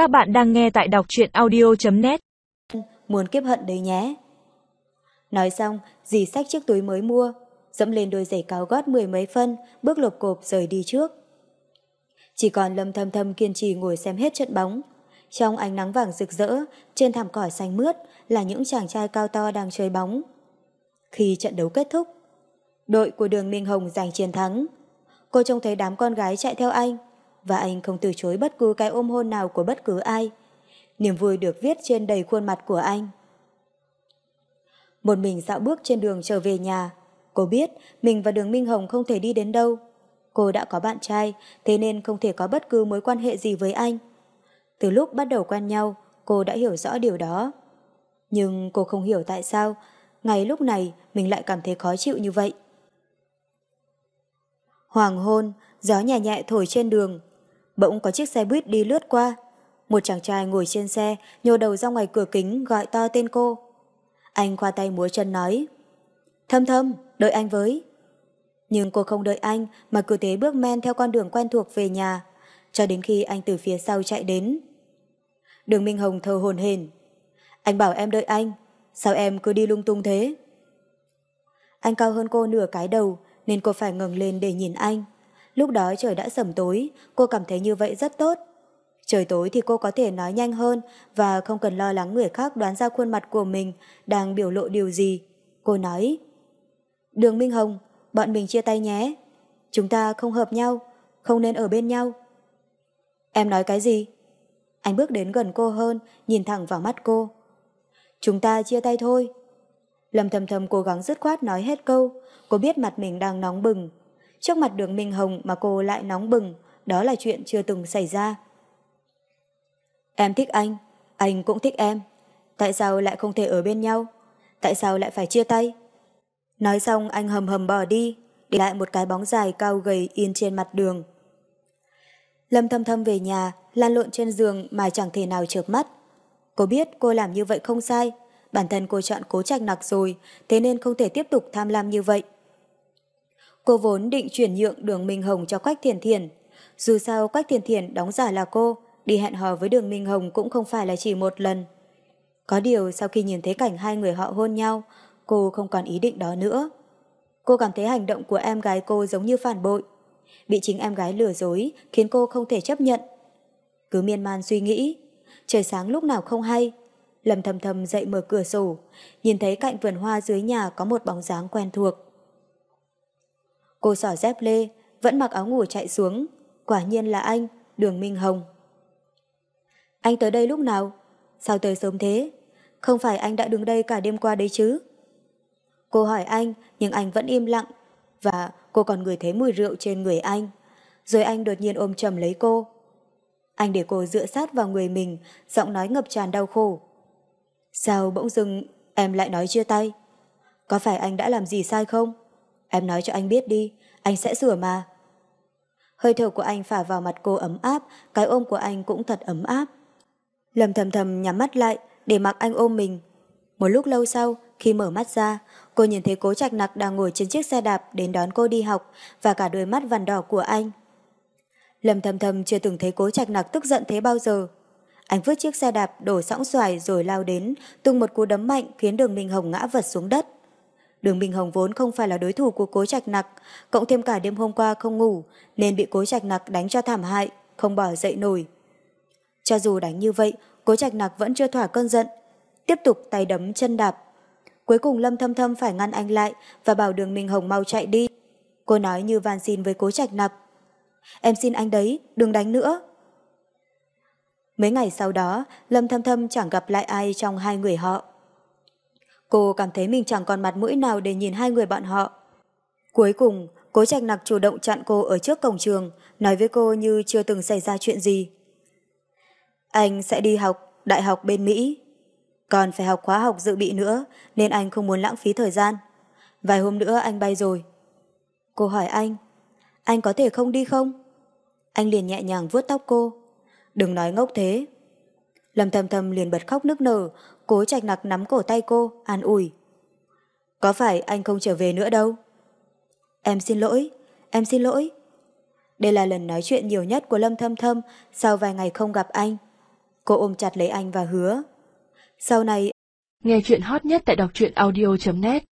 Các bạn đang nghe tại đọc truyện audio.net Muốn kiếp hận đấy nhé. Nói xong, dì xách chiếc túi mới mua, dẫm lên đôi giày cao gót mười mấy phân, bước lộp cộp rời đi trước. Chỉ còn Lâm Thâm Thâm kiên trì ngồi xem hết trận bóng. Trong ánh nắng vàng rực rỡ, trên thảm cỏ xanh mướt là những chàng trai cao to đang chơi bóng. Khi trận đấu kết thúc, đội của đường Minh Hồng giành chiến thắng. Cô trông thấy đám con gái chạy theo anh, và anh không từ chối bất cứ cái ôm hôn nào của bất cứ ai. Niềm vui được viết trên đầy khuôn mặt của anh. Một mình dạo bước trên đường trở về nhà, cô biết mình và đường Minh Hồng không thể đi đến đâu. Cô đã có bạn trai, thế nên không thể có bất cứ mối quan hệ gì với anh. Từ lúc bắt đầu quen nhau, cô đã hiểu rõ điều đó. Nhưng cô không hiểu tại sao, ngay lúc này mình lại cảm thấy khó chịu như vậy. Hoàng hôn, gió nhẹ nhẹ thổi trên đường. Bỗng có chiếc xe buýt đi lướt qua. Một chàng trai ngồi trên xe, nhô đầu ra ngoài cửa kính gọi to tên cô. Anh khoa tay múa chân nói. Thâm thâm, đợi anh với. Nhưng cô không đợi anh mà cứ thế bước men theo con đường quen thuộc về nhà, cho đến khi anh từ phía sau chạy đến. Đường Minh Hồng thờ hồn hền. Anh bảo em đợi anh, sao em cứ đi lung tung thế? Anh cao hơn cô nửa cái đầu nên cô phải ngẩng lên để nhìn anh. Lúc đó trời đã sầm tối, cô cảm thấy như vậy rất tốt. Trời tối thì cô có thể nói nhanh hơn và không cần lo lắng người khác đoán ra khuôn mặt của mình đang biểu lộ điều gì. Cô nói, Đường Minh Hồng, bọn mình chia tay nhé. Chúng ta không hợp nhau, không nên ở bên nhau. Em nói cái gì? Anh bước đến gần cô hơn, nhìn thẳng vào mắt cô. Chúng ta chia tay thôi. Lâm thầm thầm cố gắng dứt khoát nói hết câu, cô biết mặt mình đang nóng bừng. Trước mặt đường Minh Hồng mà cô lại nóng bừng, đó là chuyện chưa từng xảy ra. Em thích anh, anh cũng thích em. Tại sao lại không thể ở bên nhau? Tại sao lại phải chia tay? Nói xong anh hầm hầm bỏ đi, để lại một cái bóng dài cao gầy yên trên mặt đường. Lâm thâm thâm về nhà, lan lộn trên giường mà chẳng thể nào chợp mắt. Cô biết cô làm như vậy không sai, bản thân cô chọn cố trạch nặc rồi, thế nên không thể tiếp tục tham lam như vậy. Cô vốn định chuyển nhượng đường Minh Hồng cho Quách Thiền Thiền. Dù sao Quách Thiền Thiền đóng giả là cô, đi hẹn hò với đường Minh Hồng cũng không phải là chỉ một lần. Có điều sau khi nhìn thấy cảnh hai người họ hôn nhau, cô không còn ý định đó nữa. Cô cảm thấy hành động của em gái cô giống như phản bội. Bị chính em gái lừa dối khiến cô không thể chấp nhận. Cứ miên man suy nghĩ, trời sáng lúc nào không hay. lầm thầm thầm dậy mở cửa sổ, nhìn thấy cạnh vườn hoa dưới nhà có một bóng dáng quen thuộc. Cô xỏ dép lê, vẫn mặc áo ngủ chạy xuống. Quả nhiên là anh, đường Minh Hồng. Anh tới đây lúc nào? Sao tới sớm thế? Không phải anh đã đứng đây cả đêm qua đấy chứ? Cô hỏi anh, nhưng anh vẫn im lặng. Và cô còn ngửi thấy mùi rượu trên người anh. Rồi anh đột nhiên ôm chầm lấy cô. Anh để cô dựa sát vào người mình, giọng nói ngập tràn đau khổ. Sao bỗng dưng em lại nói chia tay? Có phải anh đã làm gì sai không? Em nói cho anh biết đi, anh sẽ sửa mà. Hơi thở của anh phả vào mặt cô ấm áp, cái ôm của anh cũng thật ấm áp. Lâm thầm thầm nhắm mắt lại để mặc anh ôm mình. Một lúc lâu sau, khi mở mắt ra, cô nhìn thấy cố trạch nặc đang ngồi trên chiếc xe đạp đến đón cô đi học và cả đôi mắt vằn đỏ của anh. Lâm thầm thầm chưa từng thấy cố trạch nặc tức giận thế bao giờ. Anh vứt chiếc xe đạp đổ sõng xoài rồi lao đến, tung một cú đấm mạnh khiến đường Minh Hồng ngã vật xuống đất. Đường Minh Hồng vốn không phải là đối thủ của cố trạch nặc, cộng thêm cả đêm hôm qua không ngủ, nên bị cố trạch nặc đánh cho thảm hại, không bỏ dậy nổi. Cho dù đánh như vậy, cố trạch nặc vẫn chưa thỏa cơn giận, tiếp tục tay đấm chân đạp. Cuối cùng Lâm Thâm Thâm phải ngăn anh lại và bảo đường Minh Hồng mau chạy đi. Cô nói như van xin với cố trạch nặc. Em xin anh đấy, đừng đánh nữa. Mấy ngày sau đó, Lâm Thâm Thâm chẳng gặp lại ai trong hai người họ. Cô cảm thấy mình chẳng còn mặt mũi nào để nhìn hai người bạn họ. Cuối cùng, cố trạch nặc chủ động chặn cô ở trước cổng trường, nói với cô như chưa từng xảy ra chuyện gì. Anh sẽ đi học đại học bên Mỹ. Còn phải học khóa học dự bị nữa, nên anh không muốn lãng phí thời gian. Vài hôm nữa anh bay rồi. Cô hỏi anh, anh có thể không đi không? Anh liền nhẹ nhàng vuốt tóc cô. Đừng nói ngốc thế. Lâm thầm thầm liền bật khóc nức nở, cố trạch nặc nắm cổ tay cô, an ủi. Có phải anh không trở về nữa đâu? Em xin lỗi, em xin lỗi. Đây là lần nói chuyện nhiều nhất của Lâm Thâm Thâm sau vài ngày không gặp anh. Cô ôm chặt lấy anh và hứa. Sau này, nghe chuyện hot nhất tại đọc truyện audio.net